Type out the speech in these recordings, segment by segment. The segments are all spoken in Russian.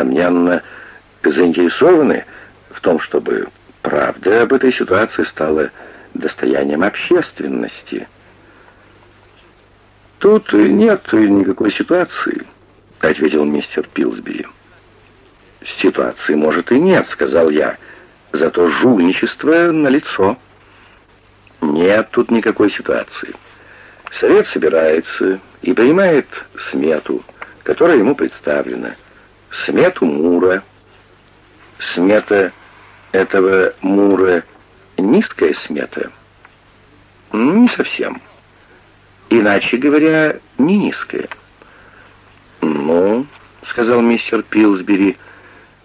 несомненно, заинтересованы в том, чтобы правда об этой ситуации стала достоянием общественности. «Тут нет никакой ситуации», — ответил мистер Пилсбери. «Ситуации, может, и нет», — сказал я, — «зато жульничество налицо». «Нет тут никакой ситуации. Совет собирается и принимает смету, которая ему представлена. Смету Мура. Смета этого Мура низкая смета? Не совсем. Иначе говоря, не низкая. «Ну», — сказал мистер Пилсбери,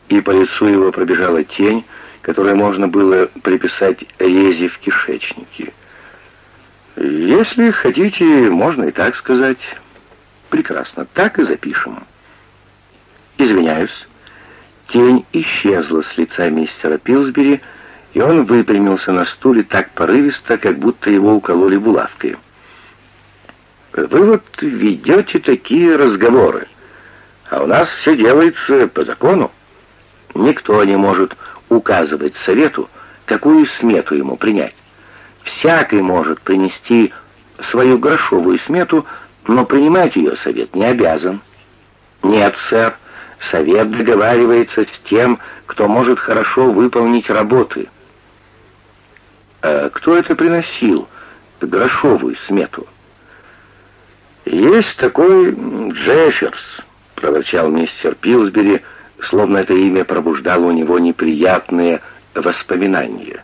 и по лицу его пробежала тень, которую можно было приписать рези в кишечнике. «Если хотите, можно и так сказать». «Прекрасно, так и запишем». «Извиняюсь». Тень исчезла с лица мистера Пилсбери, и он выпрямился на стуле так порывисто, как будто его укололи булавкой. Вы вот ведете такие разговоры, а у нас все делается по закону. Никто не может указывать совету, какую смету ему принять. Всякий может принести свою грошовую смету, но принимать ее совет не обязан. Нет, сэр, совет договаривается с тем, кто может хорошо выполнить работы. А кто это приносил, грошовую смету? «Есть такой Джефферс», — проворчал мистер Пилсбери, словно это имя пробуждало у него неприятные воспоминания.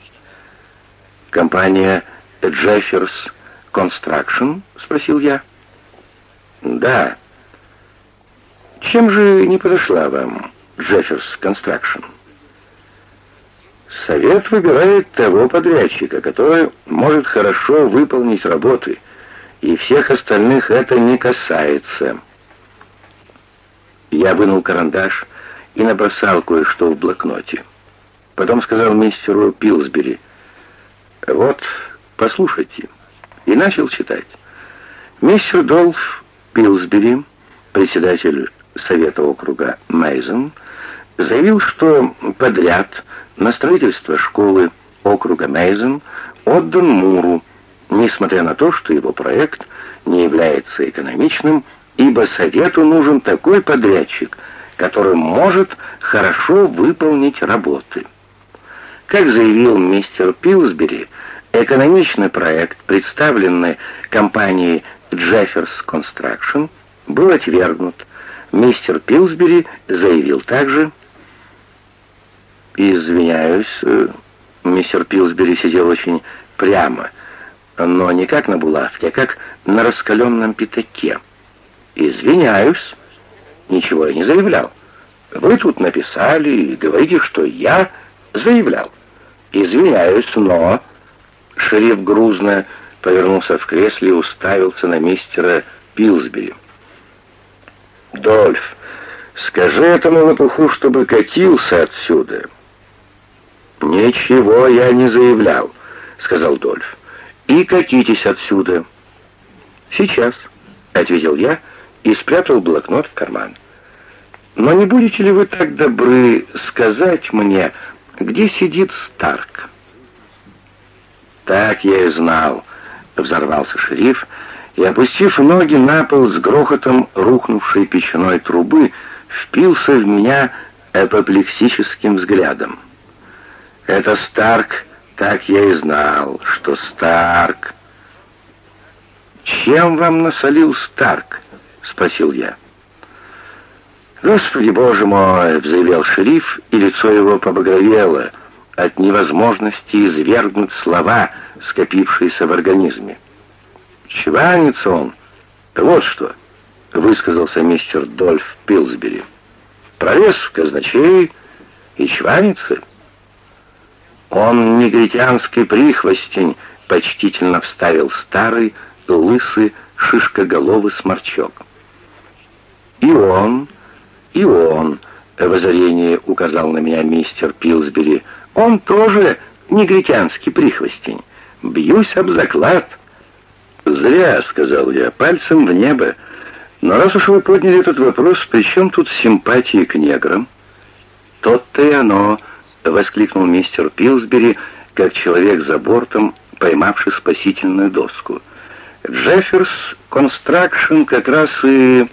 «Компания Jeffers Construction?» — спросил я. «Да». «Чем же не подошла вам Jeffers Construction?» «Совет выбирает того подрядчика, который может хорошо выполнить работы» и всех остальных это не касается. Я вынул карандаш и набросал кое-что в блокноте. Потом сказал мистеру Пилсбери, «Вот, послушайте», и начал читать. Мистер Долф Пилсбери, председатель Совета округа Мейзен, заявил, что подряд на строительство школы округа Мейзен отдан Муру, несмотря на то, что его проект не является экономичным, ибо Совету нужен такой подрядчик, который может хорошо выполнить работы. Как заявил мистер Пилсбери, экономичный проект, представленный компанией Jeffers Construction, был отвергнут. Мистер Пилсбери заявил также... «Извиняюсь, э, мистер Пилсбери сидел очень прямо», но не как на булавке, а как на раскаленном пятаке. «Извиняюсь, ничего я не заявлял. Вы тут написали и говорите, что я заявлял. Извиняюсь, но...» Шериф грузно повернулся в кресле и уставился на мистера Пилсбери. «Дольф, скажи этому лопуху, чтобы катился отсюда». «Ничего я не заявлял», — сказал Дольф и катитесь отсюда». «Сейчас», — ответил я и спрятал блокнот в карман. «Но не будете ли вы так добры сказать мне, где сидит Старк?» «Так я и знал», — взорвался шериф, и, опустив ноги на пол с грохотом рухнувшей печной трубы, впился в меня апоплексическим взглядом. «Это Старк так я и знал, что Старк... «Чем вам насолил Старк?» — спросил я. «Господи, боже мой!» — взревел шериф, и лицо его побагровело от невозможности извергнуть слова, скопившиеся в организме. «Чванится он! Вот что!» — высказался мистер Дольф Пилсбери. «Пролез в казначей и чванится!» «Он негритянский прихвостень», — почтительно вставил старый, лысый, шишкоголовый сморчок. «И он, и он», — в озарении указал на меня мистер Пилсбери, «он тоже негритянский прихвостень. Бьюсь об заклад». «Зря», — сказал я, — «пальцем в небо. Но раз уж вы подняли этот вопрос, при чем тут симпатии к неграм?» «Тот-то и оно», — воскликнул мистер Пилсбери, как человек за бортом, поймавший спасительную доску. «Джефферс Констракшн как раз и...»